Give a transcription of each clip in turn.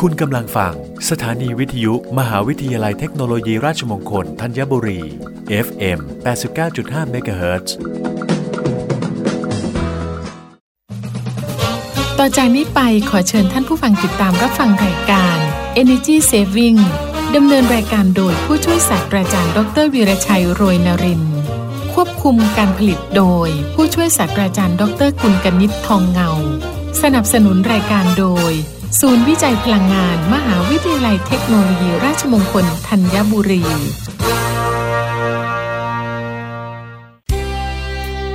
คุณกำลังฟัง สถานีวิทยุ มหาวิทยาลัยเทคโนโลยีราชมงคลธัญบุรี FM 89.5 MHz ต่อจากนี้ไปขอเชิญท่านผู้ฟังติดตามรับฟังรายการ Energy Saving ดำเนินรายการโดยผู้ช่วยศาสตราจารย์ ดรวีรชัยโรยนริน ควบคุมการผลิตโดย ผู้ช่วยศาสตราจารย์ ดรกุลกนิษฐ์ทองเงา สนับสนุนรายการโดย ศูนย์วิจัยพลังงาน มหาวิทยาลัยเทคโนโลยี ราชมงคลธัญบุรี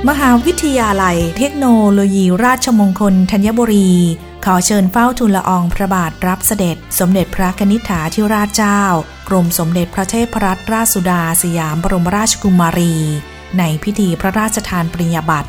มหาวิทยาลัยเทคโนโลยีราชมงคลธัญบุรี ขอเชิญเฝ้าทูลละอองพระบาทรับเสด็จ สมเด็จพระนิษฐาธิราชเจ้า กรมสมเด็จพระเทพรัตนราชสุดาสยามบรมราชกุมารี ในพิธีพระราชทานปริญญาบัตร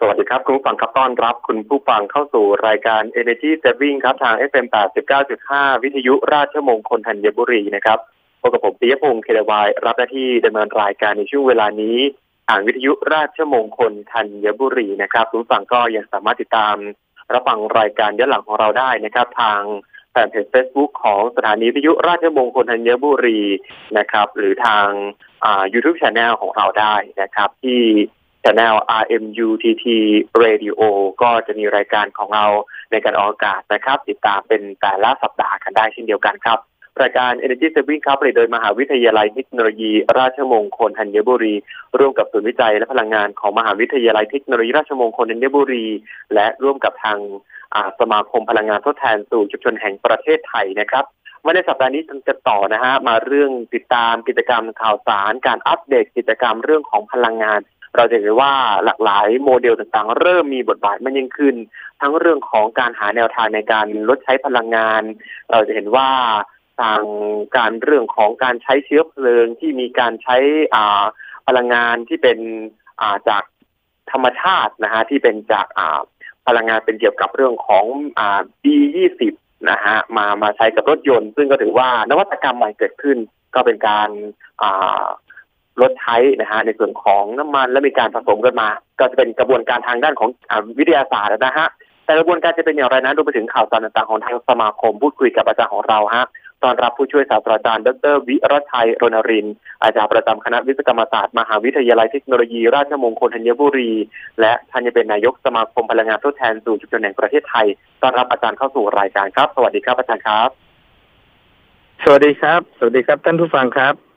สวัสดีครับ คุณผู้ฟังครับต้อนรับ คุณผู้ฟังเข้าสู่รายการ Energy Saving ครับ ทาง FM 89.5 วิทยุราชมงคลธัญบุรีนะครับพบกับผมปิยพงศ์เคดวายรับหน้าที่ดำเนินรายการในช่วงเวลานี้ทางวิทยุราชมงคลธัญบุรีนะครับ คุณผู้ฟังก็ยังสามารถติดตาม รับฟังรายการย้อนหลังของเราได้นะครับ ทางแฟนเพจ Facebook ของสถานีวิทยุราชมงคลธัญบุรีนะครับ หรือทางอ่า YouTube Channel ของเราได้นะครับ ที่ Channel RMUTT Radio ก็จะมีรายการของเราในการออกอากาศนะครับ ติดตามเป็นแต่ละสัปดาห์กันได้เช่นเดียวกันครับรายการ Energy Saving ครับผลิตโดยมหาวิทยาลัยเทคโนโลยี ราชมงคลธัญบุรี ร่วมกับศูนย์วิจัยและพลังงานของมหาวิทยาลัยเทคโนโลยีราชมงคลธัญบุรี และร่วมกับทางสมาคมพลังงานทดแทนสู่ชุมชนแห่งประเทศไทยนะครับวันในสัปดาห์นี้จะต่อนะฮะมาเรื่องติดตามกิจกรรมข่าวสาร การอัปเดตกิจกรรมเรื่องของพลังงาน เราจะเห็นว่าหลากหลายโมเดลต่างๆ เริ่มมีบทบาทมากยิ่งขึ้น ทั้งเรื่องของการหาแนวทางในการลดใช้พลังงาน เราจะเห็นว่าทางการเรื่องของการใช้เชื้อเพลิงที่มีการใช้อ่าพลังงานที่เป็นอ่าจากธรรมชาตินะฮะที่เป็นจากอ่าพลังงานเป็นเกี่ยวกับเรื่องของอ่า B20 นะฮะมามาใช้กับรถยนต์ ซึ่งก็ถือว่านวัตกรรมใหม่เกิดขึ้น ก็เป็นการอ่า ลดใช้นะฮะในส่วนของน้ำมันและมีการผสมกันมา ก็จะเป็นกระบวนการทางด้านของอวิทยาศาสตร์นะฮะแต่กระบวนการจะเป็นอย่างไรนั้นรวมไปถึงข่าวสารต่างๆของทางสมาคมพูดคุยกับอาจารย์ของเราฮะตอนรับผู้ช่วยศาสตราจารย์ ดร วิรชัยรณริน อาจารย์ประจำคณะวิศวกรรมศาสตร์ มหาวิทยาลัยเทคโนโลยี ราชมงคลธัญบุรี และท่านยังเป็นนายกสมาคมพลังงานทดแทนสู่ชุมชนแห่งประเทศไทยต้อนรับอาจารย์เข้าสู่รายการครับ สวัสดีครับอาจารย์ครับ สวัสดีครับ สวัสดีครับท่านผู้ฟังครับ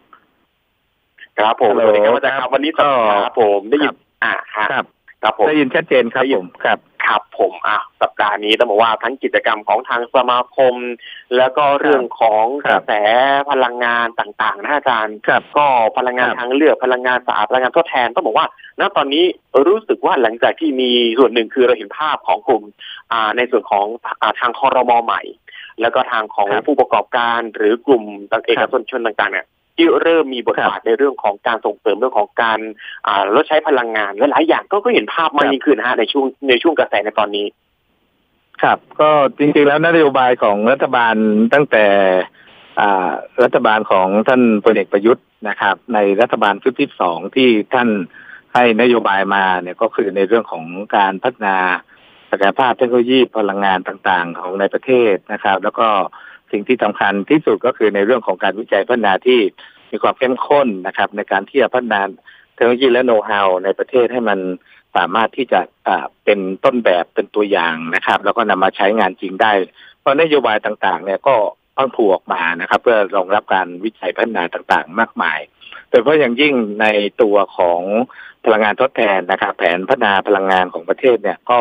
ครับผมฮัลสโหลวัสดีครับอาจารย์ครับวันนี้ก็ครับผมได้ยินครับอ่าฮะครับครับผมได้ยินชัดเจนครับได้ยิผนมครับครับผมอะสัปดาห์นี้ต้องบอกว่าทั้งกิจกรรมของทางสมาคม แล้วก็เรื่องของคกรัระบแสพลังงานต่างๆนะอาจารย์ครับก็พลังงานครับทางเลือกพลังงานสะอาดพลังงานทดแทนต้องบอกว่า ณตอนนี้รู้สึกว่าหลังจากที่มีส่วนหนึ่งคือเราเห็นภาพของกลุ่มอ่าในส่วนของอ่าทางคอรมอใหม่ แล้วก็ทางของครับผู้ประกอบการหรือกลุ่มต่างเอกชนต่างๆเนี่ย ที่เริ่มมีบทบาทในเรื่องของการส่งเสริมเรื่องของการอ่าลดใช้พลังงานและหลายอย่างก็ก็เห็นภาพมากยิ่งขึ้นนะฮะในช่วงในช่วงกระแสในตอนนี้ ครับ ก็จริงๆแล้วนโยบายของรัฐบาลตั้งแต่อ่ารัฐบาลของท่านพลเอกประยุทธ์นะครับ ในรัฐบาลชุดที่สองที่ท่านให้นโยบายมาเนี่ยก็คือในเรื่องของการพัฒนาศักยภาพเทคโนโลยีพลังงานต่างๆ ของในประเทศนะครับ แล้วก็ สิ่งที่สำคัญที่สุดก็คือในเรื่องของการวิจัยพัฒนาที่มีความเข้มข้นนะครับ ในการที่จะพัฒนาเทคโนโลยีและโน้ตฮาวในประเทศให้มันสามารถที่จะเป็นต้นแบบเป็นตัวอย่างนะครับ แล้วก็นำมาใช้งานจริงได้ เพราะนโยบายต่างๆ เนี่ยก็เพังผูออกมานะครับ เพื่อรองรับการวิจัยพัฒนาต่างๆ มากมายโดยเฉพาะอย่างยิ่งในตัวของพลังงานทดแทนนะครับ แผนพัฒนาพลังงานของประเทศเนี่ยก็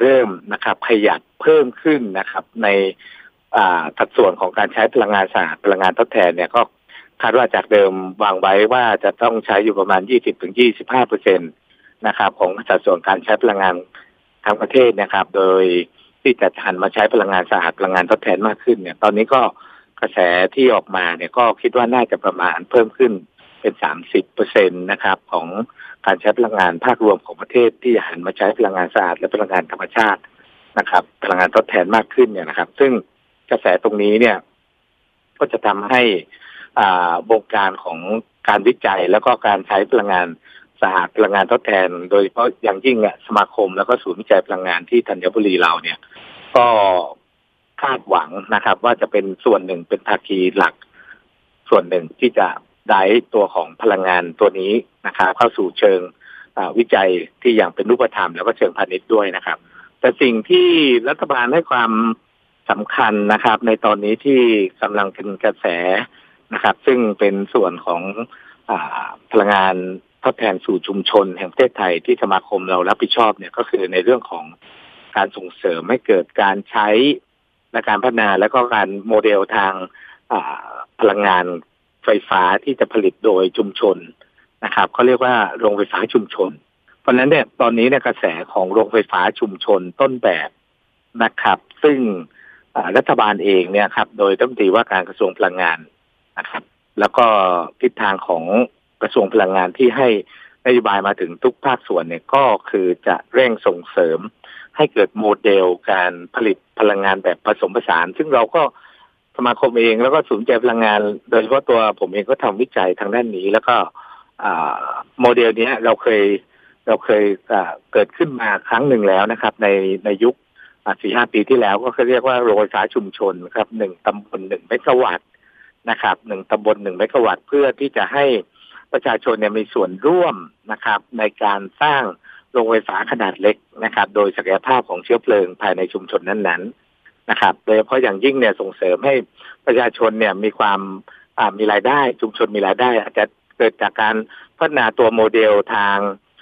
เริ่มนะครับขยับเพิ่มขึ้นนะครับ ใน สัดส่วนของการใช้พลังงานสะอาดพลังงานทดแทนเนี่ยก็คาดว่าจากเดิมวางไว้ว่าจะต้องใช้อยู่ประมาณ 20-25เปอร์เซ็นตนะครับ ของสัดส่วนการใช้พลังงานทั้งประเทศนะครับ โดยที่จะหันมาใช้พลังงานสะอาดพลังงานทดแทนมากขึ้นเนี่ย ตอนนี้ก็กระแสที่ออกมาเนี่ยก็คิดว่าน่าจะประมาณเพิ่มขึ้นเป็น 30เปอร์เซ็นตนะครับ ของการใช้พลังงานภาครวมของประเทศที่หันมาใช้พลังงานสะอาดและพลังงานธรรมชาตินะครับ พลังงานทดแทนมากขึ้นเนี่ยนะครับ ซึ่ง กระแสตรงนี้เนี่ย ก็จะทำให้อ่าวงการของการวิจัยแล้วก็การใช้พลังงานสะอาดพลังงานทดแทน โดยเฉพาะอย่างยิ่งอะสมาคมแล้วก็ศูนย์วิจัยพลังงานที่ธัญบุรีเราเนี่ย ก็คาดหวังนะครับ ว่าจะเป็นส่วนหนึ่งเป็นภาคีหลัก ส่วนหนึ่งที่จะได้ตัวของพลังงานตัวนี้นะครับเข้าสู่เชิงวิจัยที่อย่างเป็นรูปธรรมแล้วก็เชิงพาณิชย์ด้วยนะครับ แต่สิ่งที่รัฐบาลให้ความ สำคัญนะครับ ในตอนนี้ที่กำลังเป็นกระแสนะครับ ซึ่งเป็นส่วนของอพลังงานทดแทนสู่ชุมชน แห่งประเทศไทยที่สมาคมเรารับผิดชอบเนี่ยก็คือในเรื่องของการส่งเสริมให้เกิดการใช้และการพัฒนาแล้วก็การโมเดลทางพลังงานไฟฟ้าที่จะผลิตโดยชุมชนนะครับเขาเรียกว่าโรงไฟฟ้าชุมชน เพราะฉะนั้นเนี่ยตอนนี้เนี่ยกระแสของโรงไฟฟ้าชุมชนต้นแบบนะครับ ซึ่ง รัฐบาลเองเนี่ยครับ โดยรัฐมนตรีว่าการกระทรวงพลังงานนะครับ แล้วก็ทิศทางของกระทรวงพลังงานที่ให้นโยบายมาถึงทุกภาคส่วนเนี่ยก็คือจะเร่งส่งเสริม ให้เกิดโมเดลการผลิตพลังงานแบบผสมผสาน ซึ่งเราก็สมาคมเองแล้วก็ศูนย์ใจพลังงาน โดยเฉพาะตัวผมเองก็ทำวิจัยทางด้านนี้ แล้วก็โมเดลนี้เราเคยเราเคยเกิดขึ้นมาครั้งหนึ่งแล้วนะครับ ในในยุค สี่ห้าปีที่แล้วก็คือเรียกว่าโรงไฟฟ้าชุมชนครับหนึ่งตำบลหนึ่งเมกะวัตนะครับหนึ่งตำบลหนึ่งเมกะวัตเพื่อที่จะให้ประชาชนเนี่ยมีส่วนร่วมนะครับ ในการสร้างโรงไฟฟ้าขนาดเล็กนะครับ โดยศักยภาพของเชื้อเพลิงภายในชุมชนนั้นๆนะครับโดยเฉพาะอย่างยิ่งเนี่ยส่งเสริมให้ประชาชนเนี่ยมีความมีรายได้ ชุมชนมีรายได้ อาจจะเกิดจากการพัฒนาตัวโมเดลทาง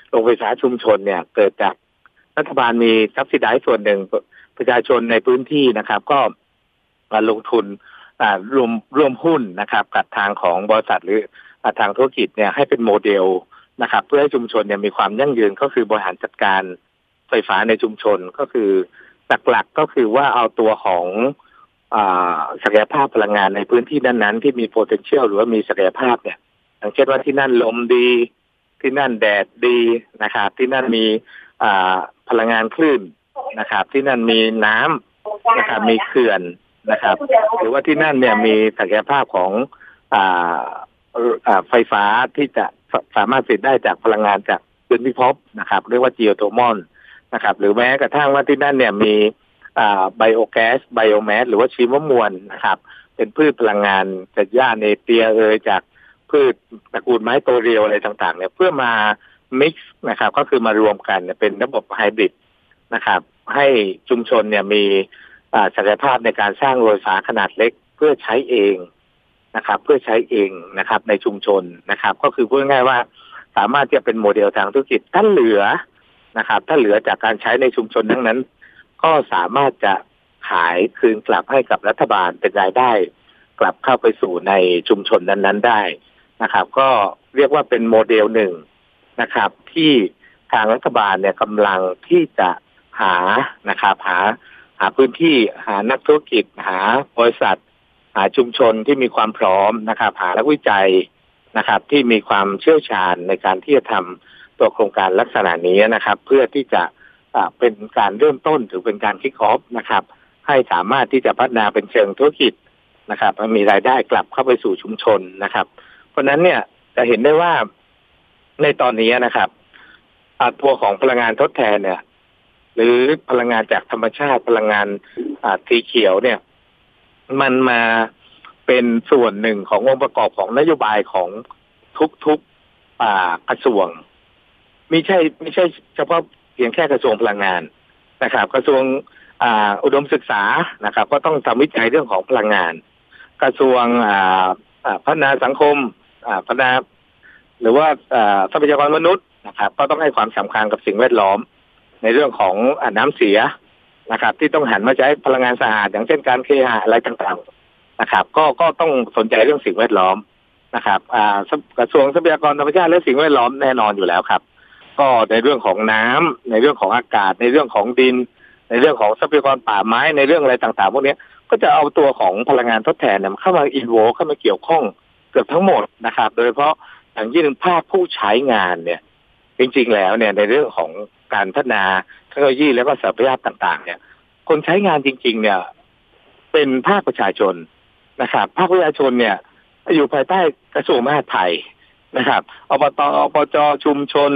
โรงไฟฟ้าชุมชนเนี่ย เกิดจาก รัฐบาลมีทรัพย์สินได้ส่วนหนึ่งประชาชนในพื้นที่นะครับ ก็มาลงทุนรวมรวมหุ้นนะครับ กับทางของบริษัทหรือทางธุรกิจเนี่ยให้เป็นโมเดลนะครับ เพื่อให้ชุมชนเนี่ยมีความยั่งยืนก็คือบริหารจัดการไฟฟ้าในชุมชนก็คือหลักๆก็คือว่าเอาตัวของศักยภาพพลังงานในพื้นที่นั้นๆ ที่มี potential หรือว่ามีศักยภาพเนี่ยอย่างเช่นว่าที่นั่นลมดี ที่นั่นแดดดีนะครับ ที่นั่นมี พลังงานคลื่นนะครับ ที่นั่นมีน้ำนะครับมีเขื่อนนะครับ หรือว่าที่นั่นเนี่ยมีศักยภาพของไฟฟ้าที่จะสามารถผลิตได้จากพลังงานจากพื้นพิภพนะครับ เรียกว่าจีโอโทมอนนะครับ หรือแม้กระทั่งว่าที่นั่นเนี่ยมีไบโอแก๊สไบโอแมสหรือว่าชีวมวลนะครับ เป็นพืชพลังงานจากหญ้าเนเปียเอยจากพืชตระกูลไม้โตเรียวอะไรต่าง ๆ เนี่ยเพื่อมา mix นะครับก็คือมารวมกันเป็นระบบไฮบริดนะครับ ให้ชุมชนเนี่ยมีศักยภาพในการสร้างโรงไฟฟ้าขนาดเล็กเพื่อใช้เองนะครับ เพื่อใช้เองนะครับ ในชุมชนนะครับ ก็คือพูดง่ายๆว่าสามารถจะเป็นโมเดลทางธุรกิจถ้าเหลือนะครับ ถ้าเหลือจากการใช้ในชุมชนทั้งนั้น ก็สามารถจะขายคืนกลับให้กับรัฐบาลเป็นรายได้ กลับเข้าไปสู่ในชุมชนนั้น ๆ ได้นะครับ ก็เรียกว่าเป็นโมเดลหนึ่ง นะครับ ที่ทางรัฐบาลเนี่ยกำลังที่จะหานะครับหาหาพื้นที่หานักธุรกิจหาบริษัท หาชุมชนที่มีความพร้อมนะครับ หานักวิจัยนะครับ ที่มีความเชี่ยวชาญในการที่จะทำตัวโครงการลักษณะนี้นะครับ เพื่อที่จะเป็นการเริ่มต้นหรือเป็นการคิกออฟนะครับ ให้สามารถที่จะพัฒนาเป็นเชิงธุรกิจนะครับมีรายได้กลับเข้าไปสู่ชุมชนนะครับ เพราะนั้นเนี่ยจะเห็นได้ว่า ในตอนนี้นะครับตัวของพลังงานทดแทนเนี่ย หรือพลังงานจากธรรมชาติพลังงานสีเขียวเนี่ย มันมาเป็นส่วนหนึ่งขององค์ประกอบของนโยบายของทุกๆกระทรวง ไม่ใช่ไม่ใช่เฉพาะเพียงแค่กระทรวงพลังงานนะครับ กระทรวงอุดมศึกษานะครับ ก็ต้องทำวิจัยเรื่องของพลังงาน กระทรวงพัฒนาสังคมพัฒนา หรือว่าทรัพยากรมนุษย์นะครับก็ต้องให้ความสำคัญกับสิ่งแวดล้อม ในเรื่องของอน้ำเสียนะครับ ที่ต้องหันมาใช้พลังงานสะอาด อย่างเช่นการเคหะอะไรต่างๆนะครับ ก็ก็ต้องสนใจเรื่องสิ่งแวดล้อมนะครับกระทรวงทรัพยากรธรรมชาติและสิ่งแวดล้อมแน่นอนอยู่แล้วครับ ก็ในเรื่องของน้ำในเรื่องของอากาศ ในเรื่องของดิน ในเรื่องของทรัพยากรป่าไม้ในเรื่องอะไรต่างๆ พวกนี้ก็จะเอาตัวของพลังงานทดแทนเข้ามาอินโวเข้ามาเกี่ยวข้องเกือบทั้งหมดนะครับ โดยเฉพาะางยิ่งภาคผู้ใช้งานเนี่ย จริงๆแล้วเนี่ยในเรื่องของการพัฒนาเทคโนโลยีแล้วก็ศักยภาพต่าง ๆ เนี่ย คนใช้งานจริง ๆ เนี่ย เป็นภาคประชาชนนะครับ ภาคประชาชนเนี่ย อยู่ภายใต้กระทรวงมหาดไทยนะครับอบตอบจชุมชน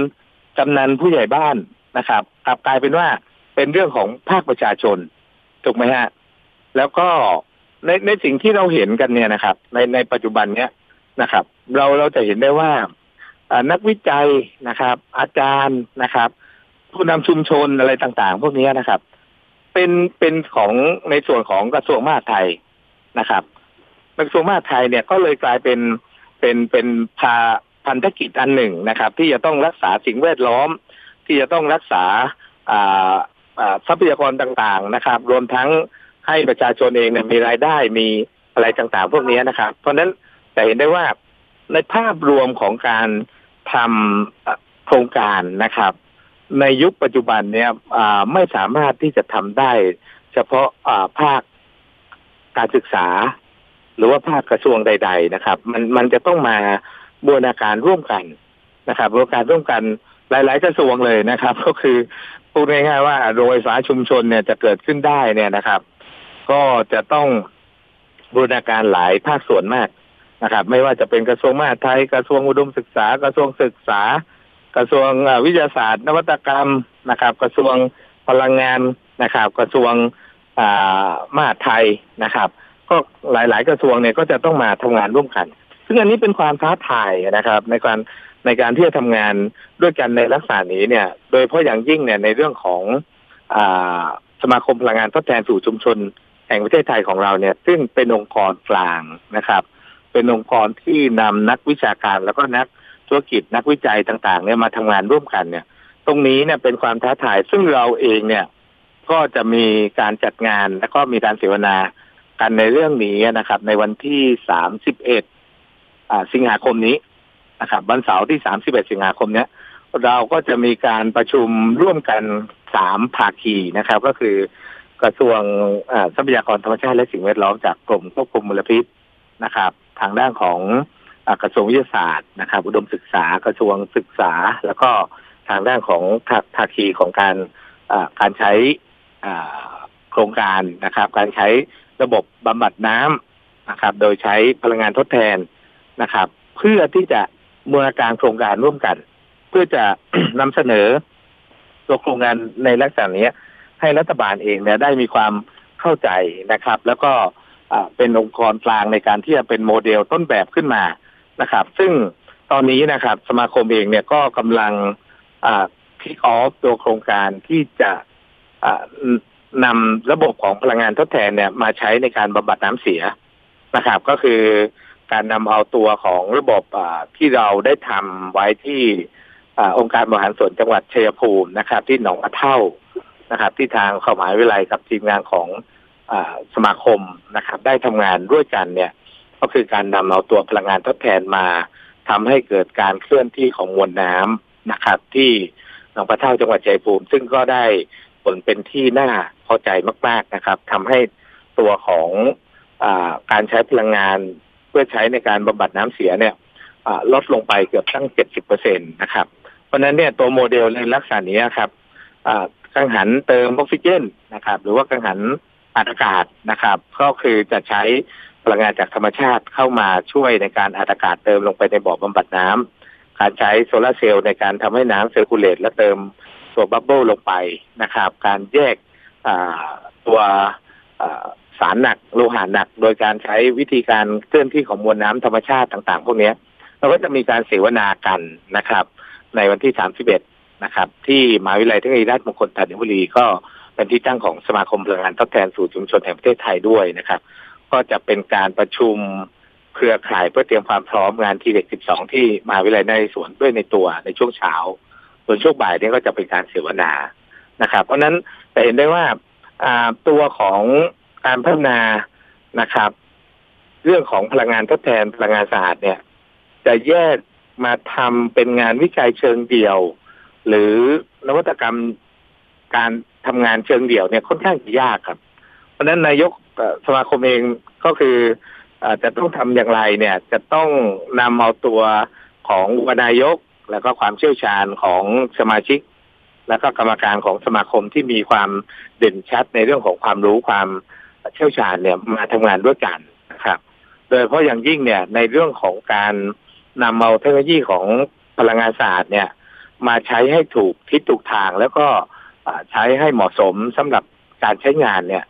กำนันผู้ใหญ่บ้านนะครับกลับกลายเป็นว่าเป็นเรื่องของภาคประชาชนถูกไหมฮะ แล้วก็ในในสิ่งที่เราเห็นกันเนี่ยนะครับ ในในปัจจุบันเนี้ยนะครับ เราเราจะเห็นได้ว่านักวิจัยนะครับ อาจารย์นะครับ ผู้นำชุมชนอะไรต่างๆ พวกนี้นะครับ เป็นเป็นของในส่วนของกระทรวงมหาดไทยนะครับกระทรวงมหาดไทยเนี่ยก็เลยกลายเป็นเป็นเป็นพาพันธกิจอันหนึ่งนะครับ ที่จะต้องรักษาสิ่งแวดล้อม ที่จะต้องรักษาทรัพยากรต่างๆนะครับ รวมทั้งให้ประชาชนเองเนี่ยมีรายได้มีอะไรต่างๆ พวกนี้นะครับ เพราะฉะนั้นแต่เห็นได้ว่า ในภาพรวมของการทำโครงการนะครับ ในยุคปัจจุบันเนี่ยไม่สามารถที่จะทำได้ เฉพาะภาคการศึกษา หรือว่าภาคกระทรวงใด ๆ นะครับ มันมันจะต้องมาบูรณาการร่วมกันนะครับบูรณาการร่วมกันหลาย ๆ กระทรวงเลยนะครับ ก็คือพูดง่ายๆว่าโรงไฟฟ้าชุมชนเนี่ยจะเกิดขึ้นได้เนี่ยนะครับ ก็จะต้องบูรณาการหลายภาคส่วนมาก นะครับ ไม่ว่าจะเป็นกระทรวงมหาดไทยกระทรวงอุดมศึกษา กระทรวงศึกษา กระทรวงวิทยาศาสตร์ นวัตกรรมนะครับ กระทรวงพลังงานนะครับ กระทรวงมหาดไทยนะครับ ก็หลาย ๆ กระทรวงเนี่ยก็จะต้องมาทำงานร่วมกัน ซึ่งอันนี้เป็นความท้าทายนะครับ ในการในการที่จะทำงานด้วยกันในลักษณะนี้เนี่ย โดยเฉพาะอย่างยิ่งเนี่ยในเรื่องของอสมาคมพลังงานทดแทนสู่ชุมชนแห่งประเทศไทยของเราเนี่ย ซึ่งเป็นองค์กรกลางนะครับ เป็นองค์กรที่นำนักวิชาการแล้วก็นักธุรกิจนักวิจัยต่าง ๆ เนี่ยมาทำงานร่วมกันเนี่ย ตรงนี้เนี่ยเป็นความท้าทาย ซึ่งเราเองเนี่ย ก็จะมีการจัดงานแล้วก็มีการเสวนากันในเรื่องนี้นะครับ ในวันที่สามสิบเอ็ดสิงหาคมนี้นะครับ วันเสาร์ที่สามสิบเอ็ดสิงหาคมเนี้ยเราก็จะมีการประชุมร่วมกันสามภาคีนะครับ ก็คือกระทรวงทรัพยากรธรรมชาติและสิ่งแวดล้อมจากกรมควบคุมมลพิษนะครับ ทางด้านของกระทรวงวิทยาศาสตร์นะครับ อุดมศึกษากระทรวงศึกษา แล้วก็ทางด้านของภาคีของการการใช้โครงการนะครับ การใช้ระบบบำบัดน้ำนะครับ โดยใช้พลังงานทดแทนนะครับ เพื่อที่จะบูรณาการโครงการร่วมกัน เพื่อจะนำเสนอตัวโครงการในลักษณะนี้ให้รัฐบาลเองเนี่ยได้มีความเข้าใจนะครับ แล้วก็ เป็นองค์กรกลางในการที่จะเป็นโมเดลต้นแบบขึ้นมานะครับ ซึ่งตอนนี้นะครับ สมาคมเองเนี่ยก็กำลังคิกออฟตัวโครงการที่จะนำระบบของพลังงานทดแทนเนี่ยมาใช้ในการบำบัดน้ำเสียนะครับ ก็คือการนำเอาตัวของระบบที่เราได้ทำไว้ที่องค์การบริหารส่วนจังหวัดชัยภูมินะครับ ที่หนองอะเท่านะครับ ที่ทางเข้ามหาวิทยาลัยกับทีมงานของ สมาคมนะครับ ได้ทำงานด้วยกันเนี่ย ก็คือการนำเอาตัวพลังงานทดแทนมาทำให้เกิดการเคลื่อนที่ของมวลน้ำนะครับ ที่หนองปะเท่าจังหวัดชัยภูมิ ซึ่งก็ได้ผลเป็นที่น่าพอใจมาก ๆนะครับทำให้ตัวของอการใช้พลังงานเพื่อใช้ในการบำบัดน้ำเสียเนี่ยลดลงไปเกือบตั้งเจ็ดสิบเปอร์เซ็นต์นะครับ เพราะนั้นเนี่ยตัวโมเดลในลักษณะนี้ครับกังหันเติมออกซิเจนนะครับ หรือว่ากังหัน อัดอากาศนะครับ ก็คือจะใช้พลังงานจากธรรมชาติเข้ามาช่วยในการอัดอากาศเติมลงไปในบ่อบำบัดน้ำการใช้ solar cell ในการทำให้น้ำ circulate และเติมตัว bubble ลงไปนะครับ การแยกตัวสารหนักโลหะหนัก โดยการใช้วิธีการเคลื่อนที่ของมวลน้ำธรรมชาติต่าง ๆ พวกนี้เราก็จะมีการเสวนากันนะครับ ในวันที่ 31 นะครับ ที่มหาวิทยาลัยเทคโนโลยีราชมงคลธัญบุรีก็ เป็นที่ตั้งของสมาคมพลังงานทดแทนสู่ชุมชนแห่งประเทศไทยด้วยนะครับ ก็จะเป็นการประชุมเครือข่ายเพื่อเตรียมความพร้อมงานทีเด็ก 12 ที่มาวิทยาลัยในสวนด้วยในตัวในช่วงเช้า ส่วนช่วงบ่ายนี้ก็จะเป็นการเสวนานะครับ เพราะนั้นแต่เห็นได้ว่าตัวของการพัฒนานะครับ เรื่องของพลังงานทดแทนพลังงานสะอาดเนี่ย จะแยกมาทำเป็นงานวิจัยเชิงเดี่ยว หรือนวัตกรรมการ ทำงานเชิงเดี่ยวเนี่ยค่อนข้างยากครับ เพราะฉะนั้นนายกสมาคมเองก็คือจะต้องทำอย่างไรเนี่ยจะต้องนำเอาตัวของวนายก แล้วก็ความเชี่ยวชาญของสมาชิก แล้วก็กรรมการของสมาคมที่มีความเด่นชัดในเรื่องของความรู้ความเชี่ยวชาญเนี่ยมาทำงานด้วยกันนะครับ โดยเฉพาะอย่างยิ่งเนี่ยในเรื่องของการนำเอาเทคโนโลยีของพลังงานสะอาดเนี่ย มาใช้ให้ถูกทิศถูกทางแล้วก็ ใช้ให้เหมาะสมสำหรับการใช้งานเนี่ย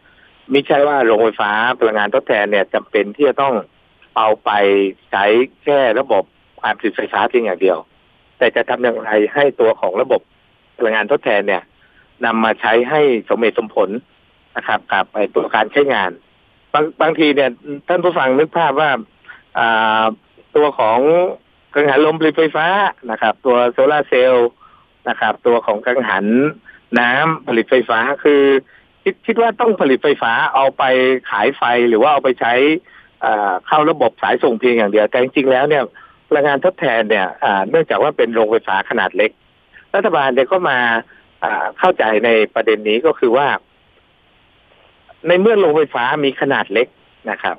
ไม่ใช่ว่าโรงไฟฟ้าพลังงานทดแทนเนี่ยจำเป็นที่จะต้องเอาไปใช้แค่ระบบการผลิตไฟฟ้าเพียงอย่างเดียว แต่จะทำอย่างไรให้ตัวของระบบพลังงานทดแทนเนี่ยนำมาใช้ให้สมเหตุสมผลนะครับกับไอตัวการใช้งาน บางบางทีเนี่ยท่านผู้ฟังนึกภาพว่าอ่าตัวของกังหันลมผลิตไฟฟ้านะครับ ตัวโซลาเซลล์นะครับ ตัวของกังหัน น้ำผลิตไฟฟ้าคือคิดคิดว่าต้องผลิตไฟฟ้าเอาไปขายไฟหรือว่าเอาไปใช้เข้าระบบสายส่งเพียงอย่างเดียว แต่จริงๆแล้วเนี่ยพลังงานทดแทนเนี่ยเนื่องจากว่าเป็นโรงไฟฟ้าขนาดเล็ก รัฐบาลเนี่ยก็มาเข้าใจในประเด็นนี้ก็คือว่า ในเมื่อโรงไฟฟ้ามีขนาดเล็กนะครับ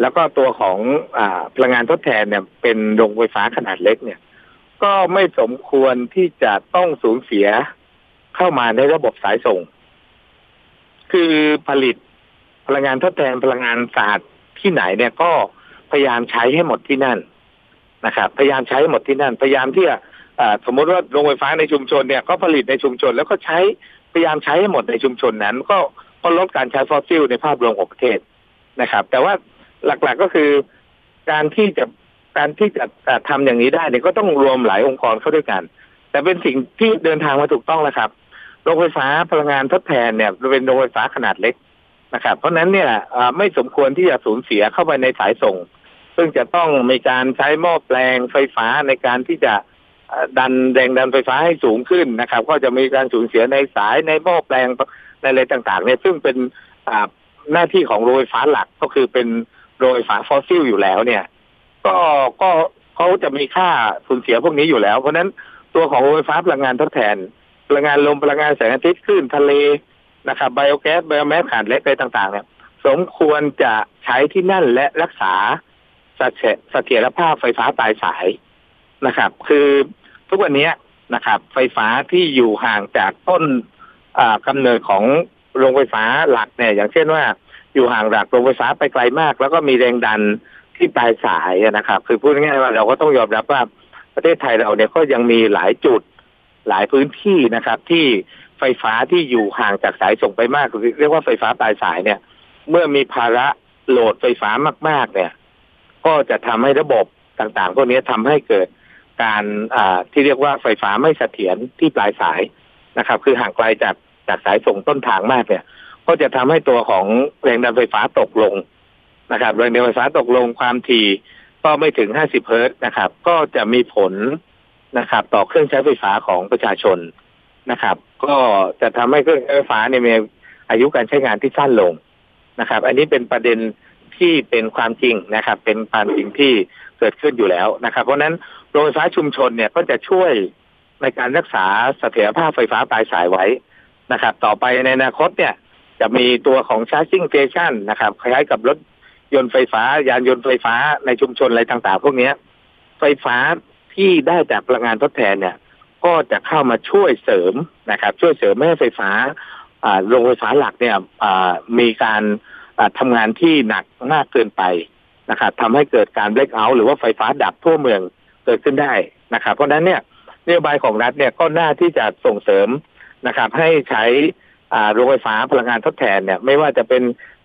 แล้วก็ตัวของอพลังงานทดแทนเนี่ย เป็นโรงไฟฟ้าขนาดเล็กเนี่ย ก็ไม่สมควรที่จะต้องสูญเสีย เข้ามาในระบบสายส่ง คือผลิตพลังงานทดแทนพลังงานสะอาดที่ไหนเนี่ยก็พยายามใช้ให้หมดที่นั่นนะครับพยายามใช้หมดที่นั่น พยายามที่จะสมมติว่าโรงไฟฟ้าในชุมชนเนี่ยก็ผลิตในชุมชน แล้วก็ใช้พยายามใช้ให้หมดในชุมชนนั้น ก็ก็ลดการใช้ฟอสซิลในภาพรวมของประเทศนะครับ แต่ว่าหลักๆก็คือการที่จะการที่จะทำอย่างนี้ได้เนี่ยก็ต้องรวมหลายองค์กรเข้าด้วยกัน แต่เป็นสิ่งที่เดินทางมาถูกต้องแล้วครับ โรงไฟฟ้าพลังงานทดแทนเนี่ยเป็นโรงไฟฟ้าขนาดเล็กนะครับ เพราะนั้นเนี่ยไม่สมควรที่จะสูญเสียเข้าไปในสายส่ง ซึ่งจะต้องมีการใช้หม้อแปลงไฟฟ้าในการที่จะดันแรงดันไฟฟ้าให้สูงขึ้นนะครับ ก็จะมีการสูญเสียในสายในหม้อแปลงในอะไรต่างๆ เนี่ยซึ่งเป็นหน้าที่ของโรงไฟฟ้าหลักก็คือเป็นโรงไฟฟ้าฟอสซิลอยู่แล้วเนี่ย ก็ก็เขาจะมีค่าสูญเสียพวกนี้อยู่แล้ว เพราะนั้นตัวของโรงไฟฟ้าพลังงานทดแทน ลังงานลมพลังงานแสงอาทิตย์ขึ้นทะเลนะครับไบโอแก๊สไบโอแมสขาดเล็กอะไรต่างๆเนี่ยสมควรจะใช้ที่นั่นและรักษาเสถียรภาพไฟฟ้าปลายสายนะครับ คือทุกวันนี้นะครับ ไฟฟ้าที่อยู่ห่างจากต้นกำเนิดของโรงไฟฟ้าหลักเนี่ย อย่างเช่นว่าอยู่ห่างจากโรงไฟฟ้าไปไกลมาก แล้วก็มีแรงดันที่ปลายสายนะครับ คือพูดง่ายๆว่าเราก็ต้องยอมรับว่าประเทศไทยเราเนี่ยก็ยังมีหลายจุด หลายพื้นที่นะครับ ที่ไฟฟ้าที่อยู่ห่างจากสายส่งไปมาก เรียกว่าไฟฟ้าปลายสายเนี่ย เมื่อมีภาระโหลดไฟฟ้ามาก ๆ เนี่ย ก็จะทำให้ระบบต่างๆพวกนี้ทำให้เกิดการที่เรียกว่าไฟฟ้าไม่เสถียรที่ปลายสายนะครับ คือห่างไกลจากจากสายส่งต้นทางมากเนี่ย ก็จะทำให้ตัวของแรงดันไฟฟ้าตกลงนะครับแรงดันไฟฟ้าตกลงความถี่ก็ไม่ถึง 50 เฮิร์ตนะครับ ก็จะมีผล นะครับ ต่อเครื่องใช้ไฟฟ้าของประชาชนนะครับ ก็จะทำให้เครื่องใช้ไฟฟ้าเนี่ยมีอายุการใช้งานที่สั้นลงนะครับ อันนี้เป็นประเด็นที่เป็นความจริงนะครับ เป็นความจริงที่เกิดขึ้นอยู่แล้วนะครับ เพราะนั้นโรงไฟฟ้าชุมชนเนี่ยก็จะช่วยในการรักษาเสถียรภาพไฟฟ้าปลายสายไว้นะครับ ต่อไปในอนาคตเนี่ยจะมีตัวของ charging station นะครับคล้ายกับรถยนต์ไฟฟ้ายานยนต์ไฟฟ้าในชุมชนอะไรต่างๆ พวกนี้ไฟฟ้า ที่ได้จากพลังงานทดแทนเนี่ย ก็จะเข้ามาช่วยเสริมนะครับ ช่วยเสริมให้ไฟฟ้าโรงไฟฟ้าหลักเนี่ยมีการทำงานที่หนักมากเกินไปนะครับทำให้เกิดการเบรกเอาท์หรือว่าไฟฟ้าดับทั่วเมืองเกิดขึ้นได้นะครับ เพราะฉะนั้นเนี่ยนโยบายของรัฐเนี่ยก็น่าที่จะส่งเสริมนะครับ ให้ใช้โรงไฟฟ้าพลังงานทดแทนเนี่ย ไม่ว่าจะเป็น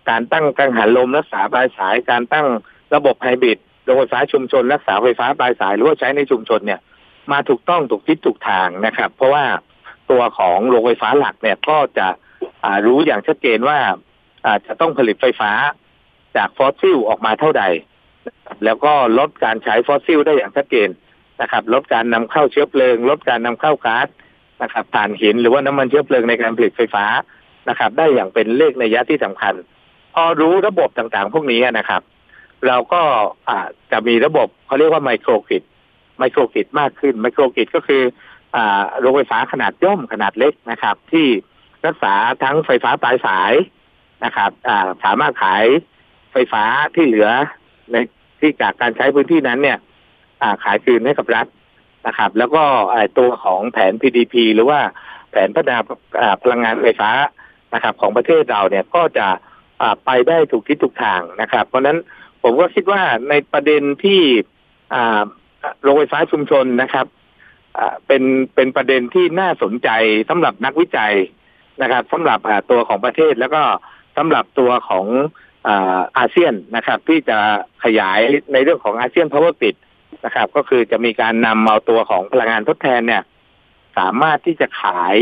การตั้งกังหันลมรักษาปลายสายการตั้งระบบไฮบริด รงไฟฟ้าชุมชนรักษาไฟฟ้าปลายสาย หรือว่าใช้ในชุมชนเนี่ย มาถูกต้องถูกทิศถูกทางนะครับ เพราะว่าตัวของโรงไฟฟ้าหลักเนี่ยก็จะรู้อย่างชัดเจนว่าจะต้องผลิตไฟฟ้าจากฟอสซิลออกมาเท่าใด แล้วก็ลดการใช้ฟอสซิลได้อย่างชัดเจนนะครับ ลดการนำเข้าเชื้อเพลิง ลดการนำเข้าก๊าซนะครับถ่านหินหรือว่าน้ำมันเชื้อเพลิงในการผลิตไฟฟ้านะครับ ได้อย่างเป็นเลขนัยยะที่สำคัญ พอรู้ระบบต่างๆ พวกนี้นะครับ เราก็อาจะมีระบบเขาเรียกว่าไมโครกริดไมโครกริดมากขึ้นไมโครกริดก็คือโรงไฟฟ้าขนาดย่อมขนาดเล็กนะครับ ที่รักษาทั้งไฟฟ้าปลายสายนะครับสามารถขายไฟฟ้าที่เหลือในที่จากการใช้พื้นที่นั้นเนี่ยขายคืนให้กับรัฐนะครับ แล้วก็ตัวของแผน PDP หรือว่าแผนพัฒนาพลังงานไฟฟ้านะครับ ของประเทศเราเนี่ยก็จะไปได้ถูกทิศถูกทางนะครับ เพราะนั้น ผมก็คิดว่าในประเด็นที่โรงไฟฟ้าชุมชนนะครับเป็นเป็นประเด็นที่น่าสนใจสำหรับนักวิจัยนะครับสำหรับตัวของประเทศแล้วก็สำหรับตัวของอาเซียนนะครับ ที่จะขยายในเรื่องของอาเซียนพาวเวอร์ปิดนะครับ ก็คือจะมีการนำเอาตัวของพลังงานทดแทนเนี่ย สามารถที่จะขาย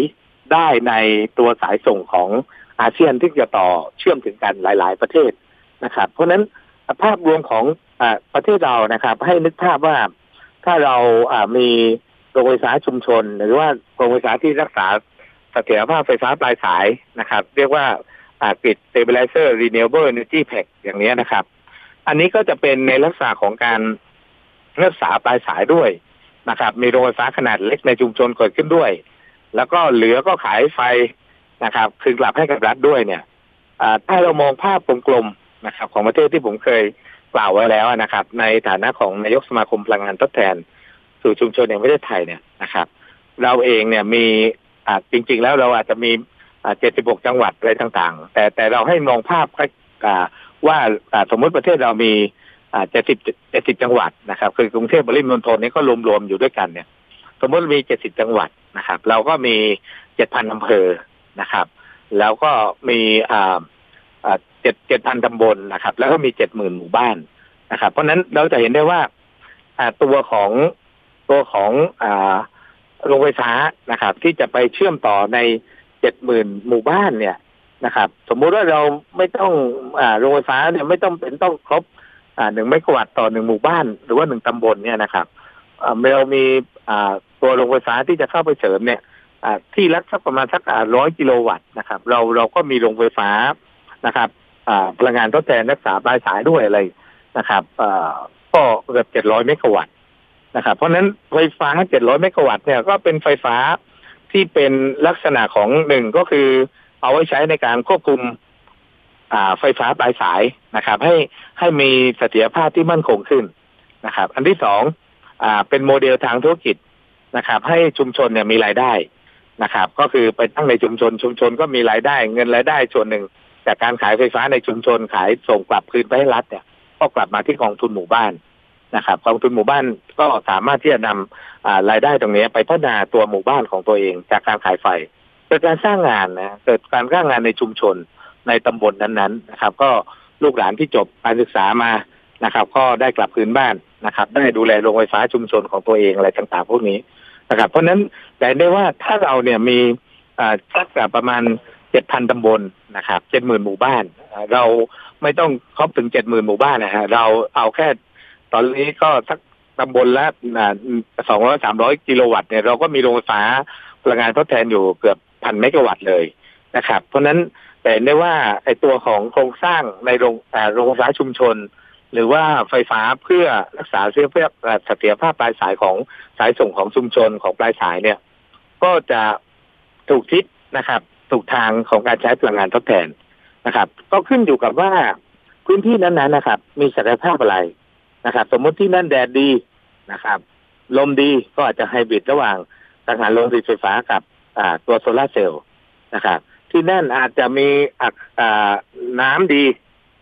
ได้ในตัวสายส่งของอาเซียนที่จะต่อเชื่อมถึงกันหลาย ๆ ประเทศนะครับ เพราะฉะนั้น ภาพรวมของอประเทศเรานะครับ ให้นึกภาพว่าถ้าเรามีโรงไฟฟ้าชุมชน หรือว่าโรงไฟฟ้าที่รักษาเสถียรภาพไฟฟ้าปลายสายนะครับ เรียกว่าปิด stabilizer renewable energy pack อย่างนี้นะครับ อันนี้ก็จะเป็นในลักษณะของการรักษาปลายสายด้วยนะครับ มีโรงไฟฟ้าขนาดเล็กในชุมชนเกิดขึ้นด้วย แล้วก็เหลือก็ขายไฟนะครับ คือกลับให้กับรัฐด้วยเนี่ยถ้าเรามองภาพกลม นะครับ ของประเทศที่ผมเคยกล่าวไว้แล้วนะครับ ในฐานะของนายกสมาคมพลังงานทดแทน สู่ชุมชนแห่งประเทศไทยเนี่ยนะครับ เราเองเนี่ยมีจริง ๆ แล้วเราอาจจะมีเจ็ดสิบหกจังหวัดอะไรต่างๆ แต่แต่เราให้มองภาพว่าสมมติประเทศเรามีเจ็ดสิบเจ็ดสิบจังหวัดนะครับคือกรุงเทพบริมณฑลนี้ก็รวมๆอยู่ด้วยกันเนี่ย สมมติมีเจ็ดสิบจังหวัดนะครับ เราก็มีเจ็ดพันอำเภอนะครับ แล้วก็มี เจ็ดเจ็ดพันตำบลนะครับ แล้วก็มีเจ็ดหมื่นหมู่บ้านนะครับ เพราะนั้นเราจะเห็นได้ว่าตัวของตัวของโรงไฟฟ้านะครับ ที่จะไปเชื่อมต่อในเจ็ดหมื่นหมู่บ้านเนี่ยนะครับ สมมุติว่าเราไม่ต้องอโรงไฟฟ้าเนี่ยไม่ต้องเป็นต้องครบหนึ่งเมกะวัตต์ต่อหนึ่งหมู่บ้าน หรือว่าหนึ่งตำบลเนี่ยนะครับอ่าเรามีตัวโรงไฟฟ้าที่จะเข้าไปเสริมเนี่ยที่รักสักประมาณสักร้อยกิโลวัตต์นะครับ เราเราก็มีโรงไฟฟ้านะครับ พลังงานทดแทนรักษาปลายสายด้วยอะไรนะครับอ่าก็เกือบเจ็ดร้อยเมกะวัตต์นะครับ เพราะฉะนั้นไฟฟ้าเจ็ดร้อยเมกะวัตต์เนี่ยก็เป็นไฟฟ้าที่เป็นลักษณะของหนึ่งก็คือ เอาไว้ใช้ในการควบคุมไฟฟ้าปลายสายนะครับ ให้ให้มีเสถียรภาพที่มั่นคงขึ้นนะครับ อันที่สองอเป็นโมเดลทางธุรกิจนะครับ ให้ชุมชนเนี่ยมีรายได้นะครับ ก็คือไปตั้งในชุมชนชุมชนก็มีรายได้ เงินรายได้ส่วนหนึ่ง จากการขายไฟฟ้าในชุมชนขายส่งกลับคืนไปให้รัฐเนี่ยก็กลับมาที่กองทุนหมู่บ้านนะครับกองทุนหมู่บ้านก็สามารถที่จะนำรายได้ตรงนี้ไปพัฒนาตัวหมู่บ้านของตัวเอง จากการขายไฟเกิดการสร้างงานนะเกิดการสร้างงานในชุมชนในตำบลนั้นๆนะครับ ก็ลูกหลานที่จบการศึกษามานะครับ ก็ได้กลับคืนบ้านนะครับ ได้ดูแลโรงไฟฟ้าชุมชนของตัวเองอะไรต่างๆพวกนี้นะครับ เพราะฉะนั้นแต่ได้ว่าถ้าเราเนี่ยมีสักประมาณ เจ็ดพันตำบลนะครับเจ็ดหมื่นหมู่บ้าน เราไม่ต้องครอบถึงเจ็ดหมื่นหมู่บ้านนะฮะเราเอาแค่ตอนนี้ก็สักตำบลละสองร้อยสามร้อยกิโลวัตต์เนี่ยเราก็มีโรงไฟฟ้าพลังงานทดแทนอยู่เกือบพันเมกะวัตต์เลยนะครับ เพราะนั้นแต่ได้ว่าไอ้ตัวของโครงสร้างในโรงโรงไฟฟ้าชุมชน หรือว่าไฟฟ้าเพื่อรักษาเสื้อเพื่อเสถียรภาพปลายสายของสายส่งของชุมชนของปลายสายเนี่ย ก็จะถูกทิศนะครับ ถูกทางของการใช้พลังงานทดแทนนะครับ ก็ขึ้นอยู่กับว่าพื้นที่นั้นๆนะครับ มีศักยภาพอะไรนะครับ สมมติที่นั่นแดดดีนะครับ ลมดีก็อาจจะไฮบริดระหว่างสังหารลมไฟฟ้ากับตัวโซลาเซลล์นะครับ ที่นั่นอาจจะมีน้ำดี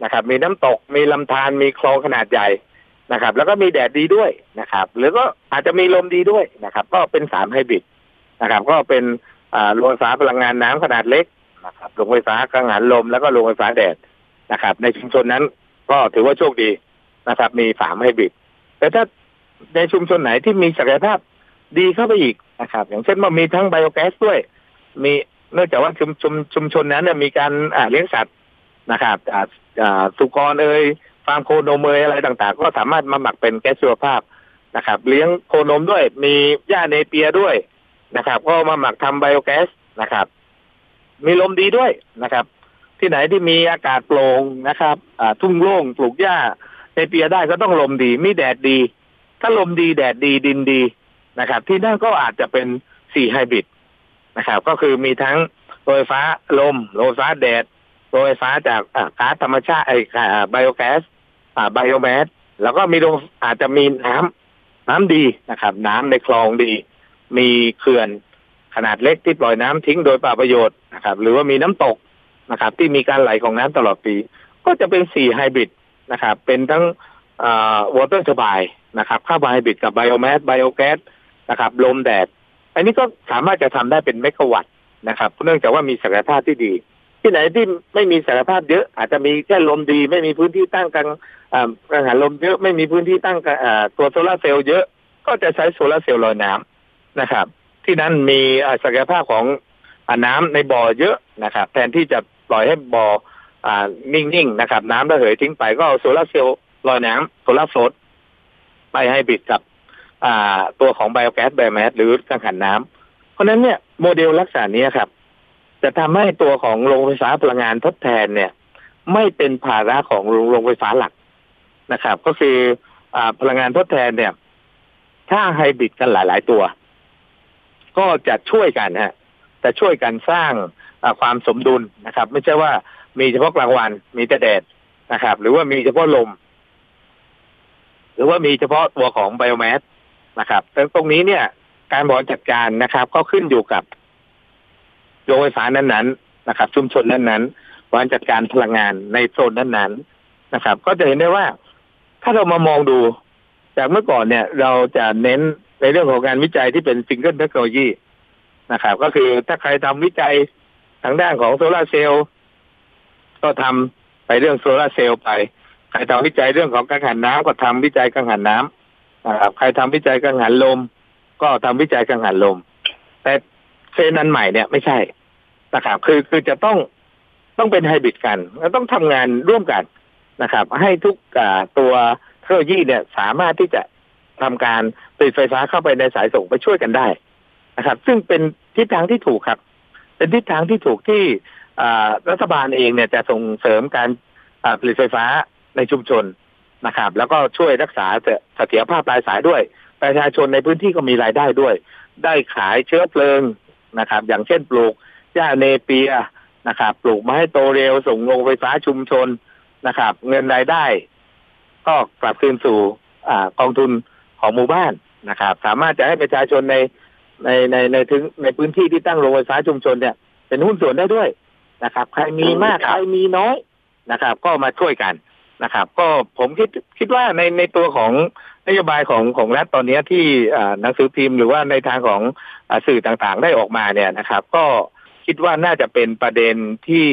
นะครับ มีน้ำตกมีลำธารมีคลองขนาดใหญ่นะครับ แล้วก็มีแดดดีด้วยนะครับ หรือก็อาจจะมีลมดีด้วยนะครับ ก็เป็นสามไฮบริดนะครับ ก็เป็น โรงไฟฟ้าพลังงานน้ำขนาดเล็กนะครับโรงไฟฟ้ากังหันลมแล้วก็โรงไฟฟ้าแดดนะครับ ในชุมชนนั้นก็ถือว่าโชคดีนะครับ มีสามไฮบริด แต่ถ้าในชุมชนไหนที่มีศักยภาพดีเข้าไปอีกนะครับ อย่างเช่นว่ามีทั้งไบโอแก๊สด้วย มีเนื่องจากว่าชุมชุมชุมชนนั้นเนี่ยมีการเลี้ยงสัตว์นะครับสุกรเอยฟาร์มโคนมเอยอะไรต่าง ๆ ก็สามารถมาหมักเป็นแก๊สชีวภาพนะครับ เลี้ยงโคนมด้วย มีหญ้าเนเปียด้วย นะครับ ก็มาหมักทำไบโอแก๊สนะครับ มีลมดีด้วยนะครับ ที่ไหนที่มีอากาศโปร่งนะครับทุ่งโล่งปลูกหญ้าเนเปียได้ก็ต้องลมดีมีแดดดี ถ้าลมดีแดดดีดินดีนะครับ ที่นั่นก็อาจจะเป็นสี่ไฮบริดนะครับ ก็คือมีทั้งโรงไฟฟ้าลมโรงไฟฟ้าแดดโรงไฟฟ้าจากก๊าซธรรมชาติไอ้ biogas biomass แล้วก็มีโรงอาจจะมีน้น้ำดีนะครับ น้ำในคลองดี มีเขื่อนขนาดเล็กที่ปล่อยน้ำทิ้งโดยเปล่าประโยชน์นะครับ หรือว่ามีน้ำตกนะครับ ที่มีการไหลของน้ำตลอดปี ก็จะเป็นสี่ไฮบริดนะครับ เป็นทั้ง water supply นะครับเข้าวไฮบริดกับ biomass biogasนะครับ ลมแดด อันนี้ก็สามารถจะทำได้เป็นเมกะวัตต์นะครับ เนื่องจากว่ามีศักยภาพที่ดี ที่ไหนที่ไม่มีศักยภาพเยอะ อาจจะมีแค่ลมดี ไม่มีพื้นที่ตั้งกังกังหันลมเยอะไม่มีพื้นที่ตั้งตัว solar cell เยอะ ก็จะใช้ solar cell ลอยน้ำ นะครับ ที่นั้นมีศักยภาพของน้ำในบ่อเยอะนะครับ แทนที่จะปล่อยให้บ่อนิ่งๆนะครับ น้ำระเหยทิ้งไปก็เอา solar cellลอยน้ำโซลาโฟลดไปให้บิดกับตัวของไบโอแก๊สไบแมสหรือกังหันน้ำเพราะนั้นเนี่ยโมเดลลักษณะนี้ครับ จะทำให้ตัวของโรงไฟฟ้าพลังงานทดแทนเนี่ย ไม่เป็นภาระของโรงไฟฟ้าหลักนะครับ ก็คืออพลังงานทดแทนเนี่ย ถ้าไฮบริดกันหลาย ๆ ตัว ก็จะช่วยกันฮะจะช่วยกันสร้างความสมดุลนะครับ ไม่ใช่ว่ามีเฉพาะกลางวันมีแต่แดดนะครับ หรือว่ามีเฉพาะลม หรือว่ามีเฉพาะตัวของ biomass นะครับแต่ตรงนี้เนี่ย การบริหารจัดการนะครับ ก็ขึ้นอยู่กับโรงไฟฟ้านั้นๆนะครับ ชุมชนนั้นๆบริหารจัดการพลังงานในโซนนั้นๆนะครับ ก็จะเห็นได้ว่า ถ้าเรามามองดู จากเมื่อก่อนเนี่ย เราจะเน้น ในเรื่องของการวิจัยที่เป็น single technologyนะครับ ก็คือถ้าใครทำวิจัยทางด้านของโซลาเซลล์ก็ทำไปเรื่องโซลาเซลล์ไป ใครทำวิจัยเรื่องของกังหันน้ำก็ทำวิจัยกังหันน้ำนะครับใครทำวิจัยกังหันลม ก็ทำวิจัยกังหันลม แต่เซนันใหม่เนี่ยไม่ใช่นะครับคือคือจะต้องต้องเป็นไฮบริดกันแล้วต้องทำงานร่วมกันนะครับ ให้ทุกตัวเทคโนโลยีเนี่ยสามารถที่จะ ทำการผลิตไฟฟ้าเข้าไปในสายส่งไปช่วยกันได้นะครับ ซึ่งเป็นทิศทางที่ถูกครับ เป็นทิศทางที่ถูกที่รัฐบาลเองเนี่ยจะส่งเสริมการผลิตไฟฟ้าในชุมชนนะครับ แล้วก็ช่วยรักษาเสถียรภาพปลายสายด้วย ประชาชนในพื้นที่ก็มีรายได้ด้วย ได้ขายเชื้อเพลิงนะครับ อย่างเช่นปลูกหญ้าเนเปียนะครับ ปลูกมาให้โตเร็วส่งโรงไฟฟ้าชุมชนนะครับ เงินรายได้ ก็กลับคืนสู่อกองทุน ของหมู่บ้านนะครับ สามารถจะให้ประชาชนในในในในถึงในพื้นที่ที่ตั้งโรงไฟฟ้าชุมชนเนี่ย เป็นหุ้นส่วนได้ด้วยนะครับ ใครมีมากใครมีน้อยนะครับ ก็มาช่วยกันนะครับ ก็ผมคิดคิดว่าในในตัวของนโยบายของของรัฐตอนนี้ที่หนังสือพิมพ์หรือว่าในทางของสื่อต่างๆ ได้ออกมาเนี่ยนะครับ ก็คิดว่าน่าจะเป็นประเด็นที่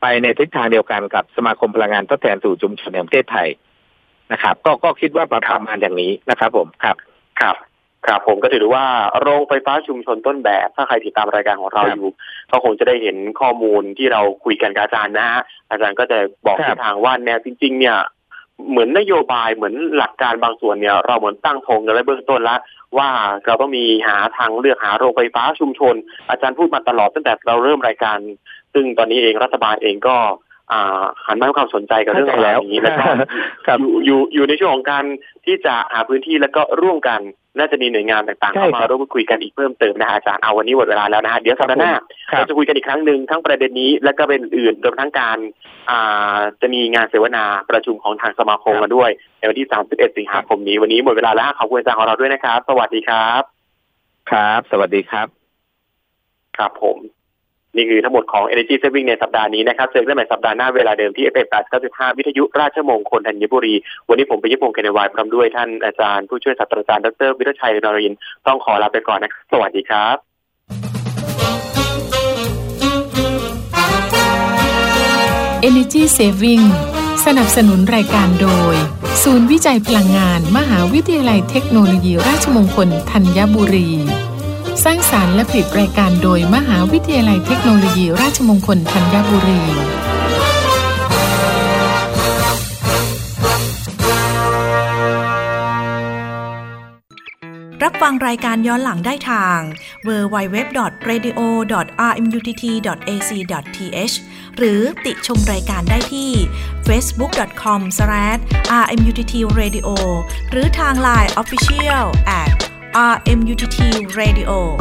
ไปในทิศทางเดียวกันกับสมาคมพลังงานทดแทนสู่ชุมชนแห่งประเทศไทย นะครับ ก็ก็คิดว่าประมาณอย่างนี้นะครับ ผมครับครับครับผมก็ถือว่าโรงไฟฟ้าชุมชนต้นแบบ ถ้าใครติดตามรายการของเราอยู่ ก็คงจะได้เห็นข้อมูลที่เราคุยกันกับอาจารย์นะฮะอาจารย์ก็จะบอกทิศทางว่าแนวจริง ๆ เนี่ย เหมือนนโยบายเหมือนหลักการบางส่วนเนี่ย เราเหมือนตั้งธงกันไว้เบื้องต้นแล้วว่าเราต้องมีหาทางเลือกหาโรงไฟฟ้าชุมชน อาจารย์พูดมาตลอดตั้งแต่เราเริ่มรายการ ซึ่งตอนนี้เองรัฐบาลเองก็ หันมาให้ความสนใจกับเรื่องราวนี้แล้วก็อยู่อยู่ในช่วงของการที่จะหาพื้นที่แล้วก็ร่วมกันน่าจะมีหน่วยงานต่างๆเข้ามาร่วมคุยกันอีกเพิ่มเติมนะฮะอาจารย์เอาวันนี้หมดเวลาแล้วนะฮะเดี๋ยวสัปดาห์หน้าเราจะคุยกันอีกครั้งหนึ่งทั้งประเด็นนี้และก็เป็นอื่นรวมทั้งการอ่าจะมีงานเสวนาประชุมของทางสมาคมมาด้วยในวันที่ 31 สิงหาคมนี้วันนี้หมดเวลาแล้วขอบคุณอาจารย์ของเราด้วยนะครับ สวัสดีครับ ครับ สวัสดีครับ ครับผม นี่คือทั้งหมดของ Energy Saving ในสัปดาห์นี้นะครับเจอกันใหม่สัปดาห์หน้าเวลาเดิมที่ FM 895 วิทยุราชมงคลธัญบุรี วันนี้ผมไปยิพงศ์เคนวายพร้อมด้วยท่านอาจารย์ผู้ช่วยศาสตราจารย์ดรวิรชัยนรินต้องขอลาไปก่อนนะครับสวัสดีครับ Energy Saving สนับสนุนรายการโดย ศูนย์วิจัยพลังงาน มหาวิทยาลัยเทคโนโลยีราชมงคลธัญบุรี สร้างสารรค์และผลิตรายการโดยมหาวิทยาลัยเทคโนโลยี ราชมงคลธัญบุรีรับฟังรายการย้อนหลังได้ทาง www.radio.rmutt.ac.th หรือติชมรายการได้ที่ facebook.com/rmuttradio หรือทาง Line Official@ RMUTT Radio